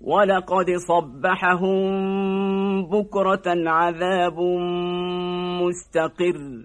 ولقد صبحهم بكرة عذاب مستقر.